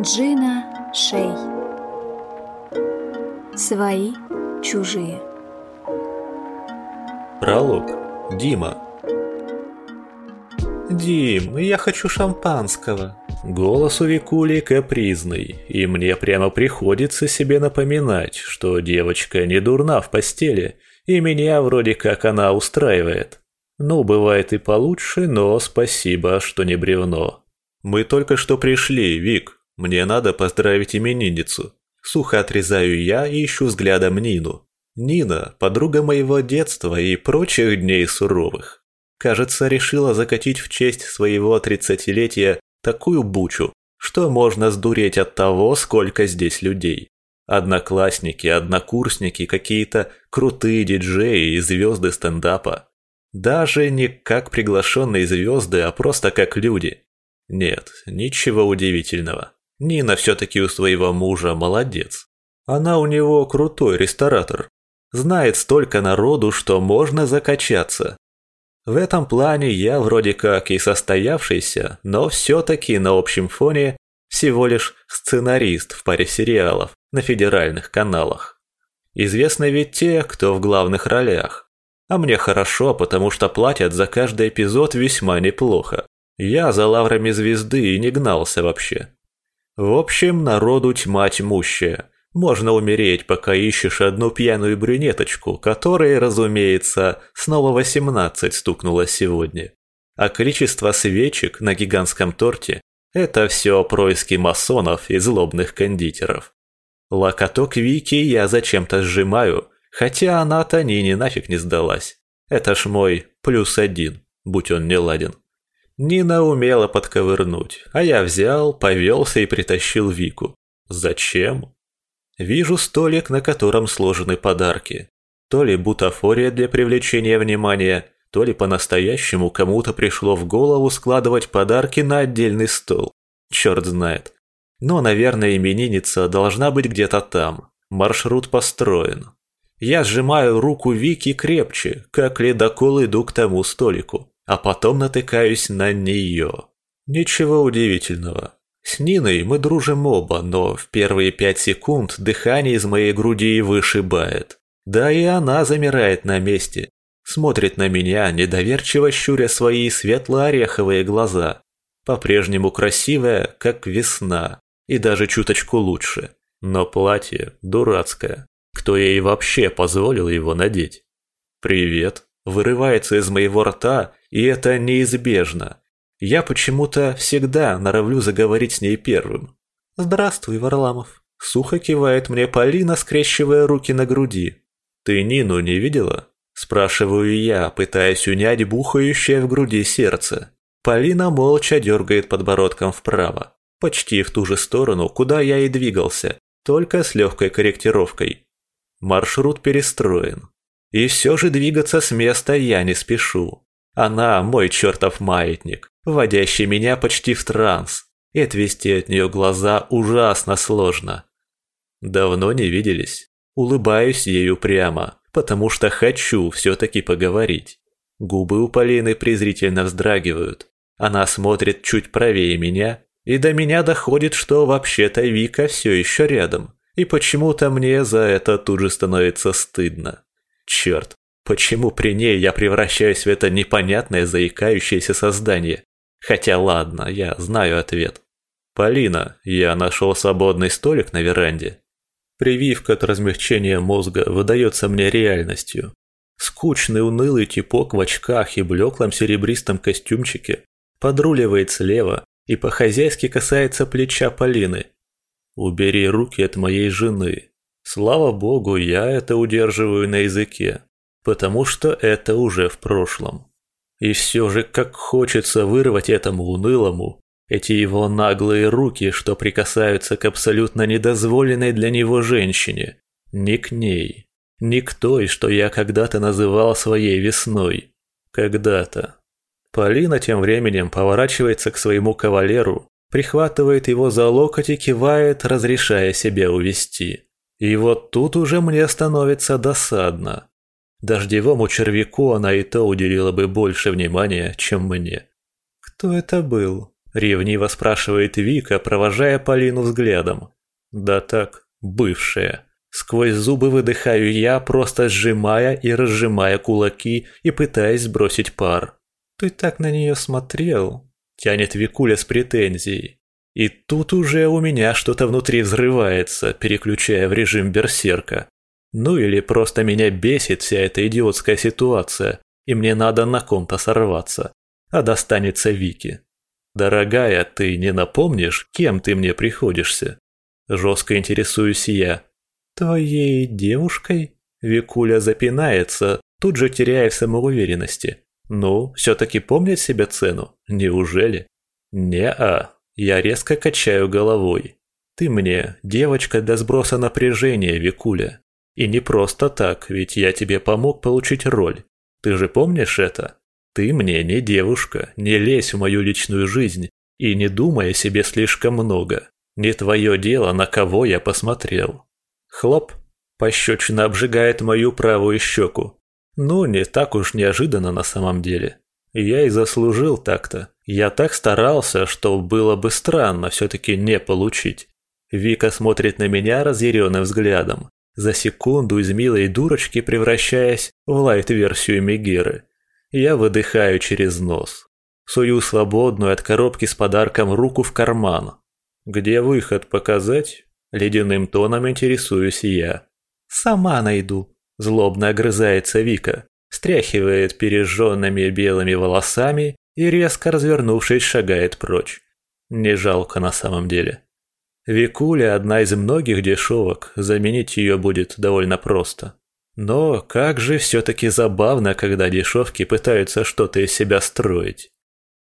Джина Шей Свои, чужие Пролог. Дима. «Дим, я хочу шампанского». Голос у Викули капризный, и мне прямо приходится себе напоминать, что девочка не дурна в постели, и меня вроде как она устраивает. Ну, бывает и получше, но спасибо, что не бревно. Мы только что пришли, Вик. Мне надо поздравить именинницу. Сухо отрезаю я и ищу взглядом Нину. Нина – подруга моего детства и прочих дней суровых. Кажется, решила закатить в честь своего тридцатилетия такую бучу, что можно сдуреть от того, сколько здесь людей. Одноклассники, однокурсники, какие-то крутые диджеи и звезды стендапа. Даже не как приглашенные звезды, а просто как люди. Нет, ничего удивительного. Нина все-таки у своего мужа молодец. Она у него крутой ресторатор. Знает столько народу, что можно закачаться. В этом плане я вроде как и состоявшийся, но все-таки на общем фоне всего лишь сценарист в паре сериалов на федеральных каналах. Известны ведь те, кто в главных ролях. А мне хорошо, потому что платят за каждый эпизод весьма неплохо. Я за лаврами звезды и не гнался вообще. В общем, народу тьма тьмущая. Можно умереть, пока ищешь одну пьяную брюнеточку, которой, разумеется, снова 18 стукнуло сегодня. А количество свечек на гигантском торте – это все происки масонов и злобных кондитеров. Локоток Вики я зачем-то сжимаю, хотя она-то Нине нафиг не сдалась. Это ж мой плюс один, будь он не ладен. Нина умела подковырнуть, а я взял, повелся и притащил Вику. Зачем? Вижу столик, на котором сложены подарки. То ли бутафория для привлечения внимания, то ли по-настоящему кому-то пришло в голову складывать подарки на отдельный стол. Черт знает. Но, наверное, именинница должна быть где-то там. Маршрут построен. Я сжимаю руку Вики крепче, как ледокол иду к тому столику а потом натыкаюсь на нее. Ничего удивительного. С Ниной мы дружим оба, но в первые пять секунд дыхание из моей груди вышибает. Да и она замирает на месте, смотрит на меня, недоверчиво щуря свои светло-ореховые глаза. По-прежнему красивая, как весна, и даже чуточку лучше. Но платье дурацкое. Кто ей вообще позволил его надеть? «Привет», вырывается из моего рта и это неизбежно. Я почему-то всегда норовлю заговорить с ней первым. «Здравствуй, Варламов», — сухо кивает мне Полина, скрещивая руки на груди. «Ты Нину не видела?» — спрашиваю я, пытаясь унять бухающее в груди сердце. Полина молча дергает подбородком вправо, почти в ту же сторону, куда я и двигался, только с легкой корректировкой. Маршрут перестроен. И все же двигаться с места я не спешу. Она мой чертов маятник, вводящий меня почти в транс, и отвести от нее глаза ужасно сложно. Давно не виделись. Улыбаюсь ею прямо, потому что хочу все-таки поговорить. Губы у Полины презрительно вздрагивают. Она смотрит чуть правее меня, и до меня доходит, что вообще-то Вика все еще рядом, и почему-то мне за это тут же становится стыдно. Черт, Почему при ней я превращаюсь в это непонятное заикающееся создание? Хотя ладно, я знаю ответ. Полина, я нашел свободный столик на веранде. Прививка от размягчения мозга выдается мне реальностью. Скучный унылый типок в очках и блеклом серебристом костюмчике подруливает слева и по-хозяйски касается плеча Полины. Убери руки от моей жены. Слава богу, я это удерживаю на языке потому что это уже в прошлом. И все же как хочется вырвать этому унылому эти его наглые руки, что прикасаются к абсолютно недозволенной для него женщине. Не к ней. Не к той, что я когда-то называл своей весной. Когда-то. Полина тем временем поворачивается к своему кавалеру, прихватывает его за локоть и кивает, разрешая себя увести. И вот тут уже мне становится досадно. Дождевому червяку она и то уделила бы больше внимания, чем мне. «Кто это был?» Ревниво спрашивает Вика, провожая Полину взглядом. Да так, бывшая. Сквозь зубы выдыхаю я, просто сжимая и разжимая кулаки и пытаясь сбросить пар. «Ты так на нее смотрел?» – тянет Викуля с претензией. И тут уже у меня что-то внутри взрывается, переключая в режим берсерка. Ну или просто меня бесит вся эта идиотская ситуация, и мне надо на ком-то сорваться, а достанется Вике. «Дорогая, ты не напомнишь, кем ты мне приходишься?» Жестко интересуюсь я. «Твоей девушкой?» Викуля запинается, тут же теряя самоуверенности. «Ну, все-таки помнит себе цену? Неужели?» «Не-а». Я резко качаю головой. «Ты мне девочка для сброса напряжения, Викуля. И не просто так, ведь я тебе помог получить роль. Ты же помнишь это? Ты мне не девушка, не лезь в мою личную жизнь и не думай о себе слишком много. Не твое дело, на кого я посмотрел. Хлоп, пощечина обжигает мою правую щеку. Ну, не так уж неожиданно на самом деле. Я и заслужил так-то. Я так старался, что было бы странно все-таки не получить. Вика смотрит на меня разъяренным взглядом, за секунду из милой дурочки превращаясь в лайт-версию Мегеры. Я выдыхаю через нос. Сую свободную от коробки с подарком руку в карман. Где выход показать? Ледяным тоном интересуюсь я. «Сама найду», – злобно огрызается Вика, стряхивает пережженными белыми волосами и, резко развернувшись, шагает прочь. Не жалко на самом деле. Викуля – одна из многих дешевок, заменить ее будет довольно просто. Но как же все-таки забавно, когда дешевки пытаются что-то из себя строить.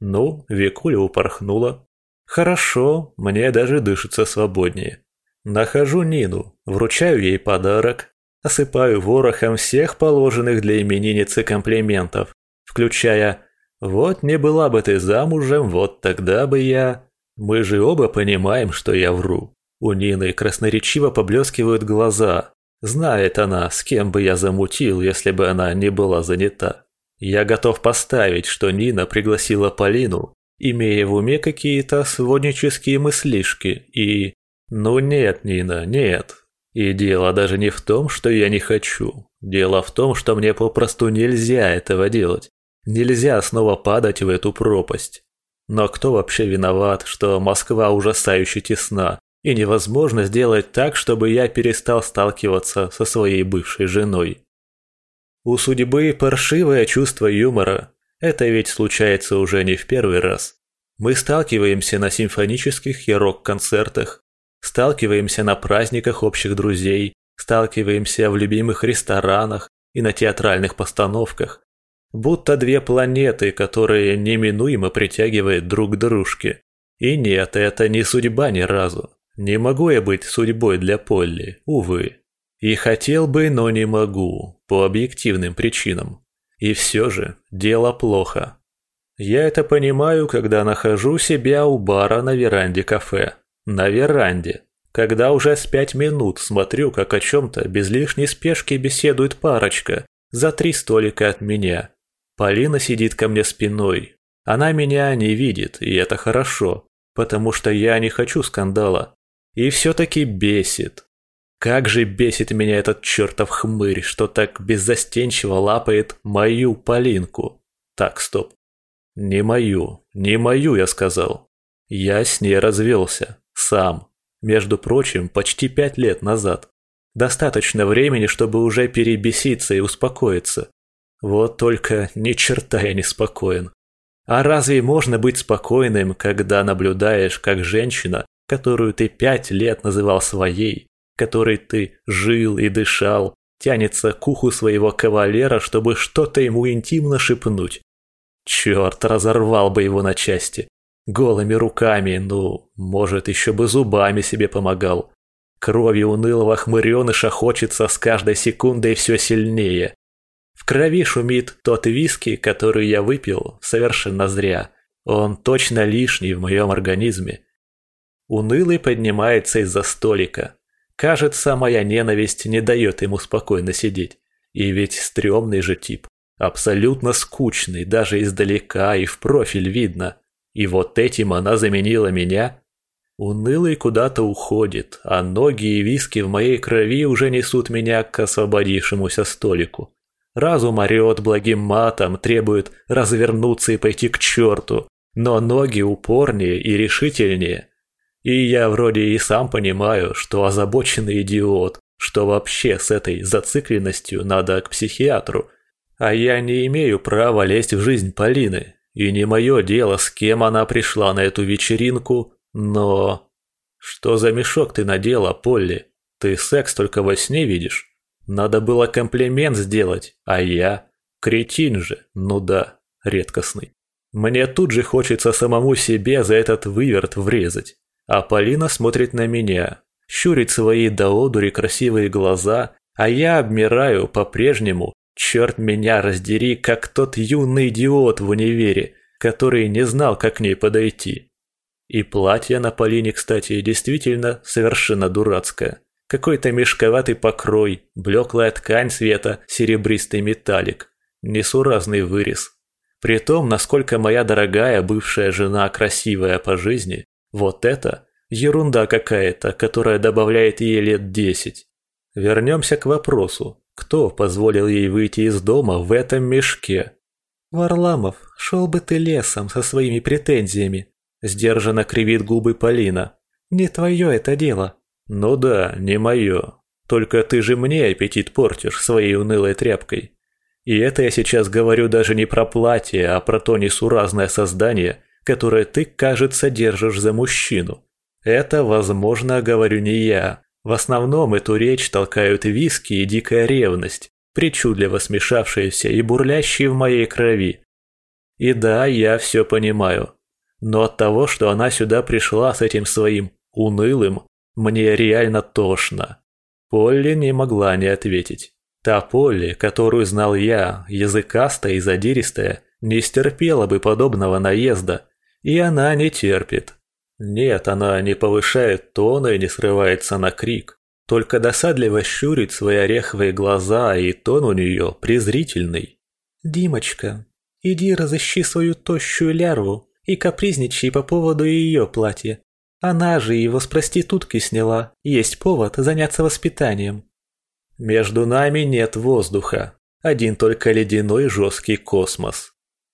Ну, Викуля упорхнула. Хорошо, мне даже дышится свободнее. Нахожу Нину, вручаю ей подарок, осыпаю ворохом всех положенных для именинницы комплиментов, включая «Вот не была бы ты замужем, вот тогда бы я...» Мы же оба понимаем, что я вру. У Нины красноречиво поблескивают глаза. Знает она, с кем бы я замутил, если бы она не была занята. Я готов поставить, что Нина пригласила Полину, имея в уме какие-то своднические мыслишки, и... Ну нет, Нина, нет. И дело даже не в том, что я не хочу. Дело в том, что мне попросту нельзя этого делать. Нельзя снова падать в эту пропасть. Но кто вообще виноват, что Москва ужасающе тесна, и невозможно сделать так, чтобы я перестал сталкиваться со своей бывшей женой? У судьбы паршивое чувство юмора. Это ведь случается уже не в первый раз. Мы сталкиваемся на симфонических и рок-концертах, сталкиваемся на праздниках общих друзей, сталкиваемся в любимых ресторанах и на театральных постановках, Будто две планеты, которые неминуемо притягивают друг к дружке. И нет, это не судьба ни разу. Не могу я быть судьбой для Полли, увы. И хотел бы, но не могу, по объективным причинам. И все же, дело плохо. Я это понимаю, когда нахожу себя у бара на веранде кафе. На веранде. Когда уже с пять минут смотрю, как о чем-то без лишней спешки беседует парочка за три столика от меня. Полина сидит ко мне спиной. Она меня не видит, и это хорошо, потому что я не хочу скандала. И все-таки бесит. Как же бесит меня этот чертов хмырь, что так беззастенчиво лапает мою Полинку. Так, стоп. Не мою, не мою, я сказал. Я с ней развелся. Сам. Между прочим, почти пять лет назад. Достаточно времени, чтобы уже перебеситься и успокоиться. Вот только ни черта я не спокоен. А разве можно быть спокойным, когда наблюдаешь, как женщина, которую ты пять лет называл своей, которой ты жил и дышал, тянется к уху своего кавалера, чтобы что-то ему интимно шепнуть? Черт, разорвал бы его на части. Голыми руками, ну, может, еще бы зубами себе помогал. Кровью унылого хмыреныша хочется с каждой секундой все сильнее. Крови шумит тот виски, который я выпил совершенно зря. Он точно лишний в моем организме. Унылый поднимается из-за столика. Кажется, моя ненависть не дает ему спокойно сидеть. И ведь стрёмный же тип. Абсолютно скучный, даже издалека и в профиль видно. И вот этим она заменила меня? Унылый куда-то уходит, а ноги и виски в моей крови уже несут меня к освободившемуся столику. Разум орет благим матом, требует развернуться и пойти к черту, но ноги упорнее и решительнее. И я вроде и сам понимаю, что озабоченный идиот, что вообще с этой зацикленностью надо к психиатру. А я не имею права лезть в жизнь Полины, и не мое дело, с кем она пришла на эту вечеринку, но... Что за мешок ты надела, Полли? Ты секс только во сне видишь? Надо было комплимент сделать, а я... Кретин же, ну да, редкостный. Мне тут же хочется самому себе за этот выверт врезать. А Полина смотрит на меня, щурит свои до одури красивые глаза, а я обмираю по-прежнему, черт меня раздери, как тот юный идиот в универе, который не знал, как к ней подойти. И платье на Полине, кстати, действительно совершенно дурацкое. Какой-то мешковатый покрой, блеклая ткань цвета, серебристый металлик. Несуразный вырез. При том, насколько моя дорогая бывшая жена красивая по жизни, вот это ерунда какая-то, которая добавляет ей лет десять. Вернемся к вопросу. Кто позволил ей выйти из дома в этом мешке? Варламов, шел бы ты лесом со своими претензиями, Сдержанно кривит губы Полина. «Не твое это дело». «Ну да, не мое. Только ты же мне аппетит портишь своей унылой тряпкой. И это я сейчас говорю даже не про платье, а про то несуразное создание, которое ты, кажется, держишь за мужчину. Это, возможно, говорю не я. В основном эту речь толкают виски и дикая ревность, причудливо смешавшиеся и бурлящие в моей крови. И да, я все понимаю. Но от того, что она сюда пришла с этим своим унылым, мне реально тошно. Полли не могла не ответить. Та Полли, которую знал я, языкастая и задиристая, не стерпела бы подобного наезда. И она не терпит. Нет, она не повышает тона и не срывается на крик. Только досадливо щурит свои ореховые глаза, и тон у нее презрительный. «Димочка, иди разыщи свою тощую лярву, и капризничай по поводу ее платья. Она же его с проститутки сняла, есть повод заняться воспитанием. Между нами нет воздуха, один только ледяной жесткий космос.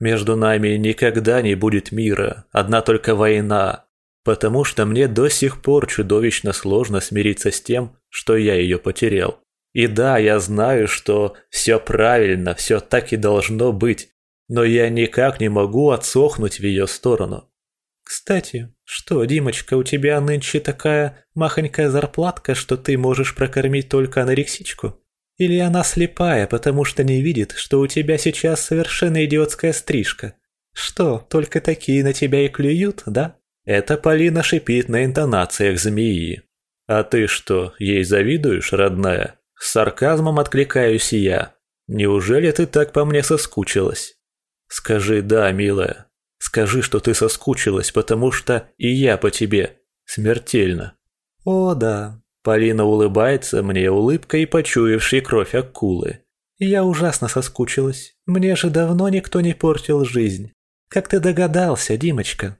Между нами никогда не будет мира, одна только война, потому что мне до сих пор чудовищно сложно смириться с тем, что я ее потерял. И да, я знаю, что все правильно, все так и должно быть, но я никак не могу отсохнуть в ее сторону. Кстати, что, Димочка, у тебя нынче такая махонькая зарплатка, что ты можешь прокормить только анорексичку? Или она слепая, потому что не видит, что у тебя сейчас совершенно идиотская стрижка? Что, только такие на тебя и клюют, да? Это Полина шипит на интонациях змеи. А ты что, ей завидуешь, родная? С сарказмом откликаюсь я. Неужели ты так по мне соскучилась? Скажи «да», милая. Скажи, что ты соскучилась, потому что и я по тебе. Смертельно. О, да. Полина улыбается мне улыбкой, почуявшей кровь акулы. Я ужасно соскучилась. Мне же давно никто не портил жизнь. Как ты догадался, Димочка?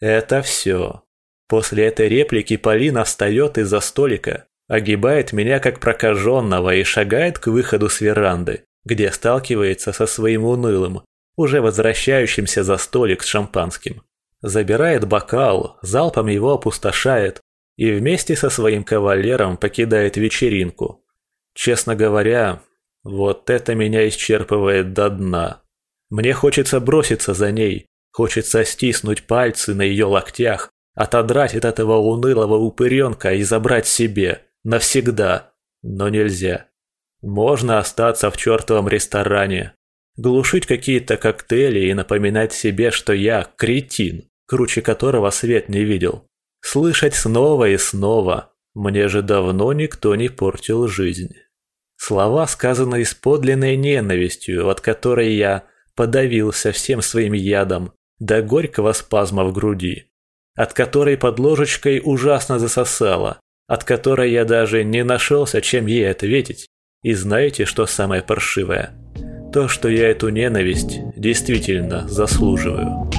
Это все. После этой реплики Полина встает из-за столика, огибает меня как прокаженного и шагает к выходу с веранды, где сталкивается со своим унылым, уже возвращающимся за столик с шампанским. Забирает бокал, залпом его опустошает и вместе со своим кавалером покидает вечеринку. Честно говоря, вот это меня исчерпывает до дна. Мне хочется броситься за ней, хочется стиснуть пальцы на ее локтях, отодрать от этого унылого упыренка и забрать себе, навсегда, но нельзя. Можно остаться в чертовом ресторане, глушить какие-то коктейли и напоминать себе, что я кретин, круче которого свет не видел. Слышать снова и снова. Мне же давно никто не портил жизнь. Слова сказаны с подлинной ненавистью, от которой я подавился всем своим ядом до горького спазма в груди, от которой под ложечкой ужасно засосало, от которой я даже не нашелся, чем ей ответить. И знаете, что самое паршивое? То, что я эту ненависть действительно заслуживаю.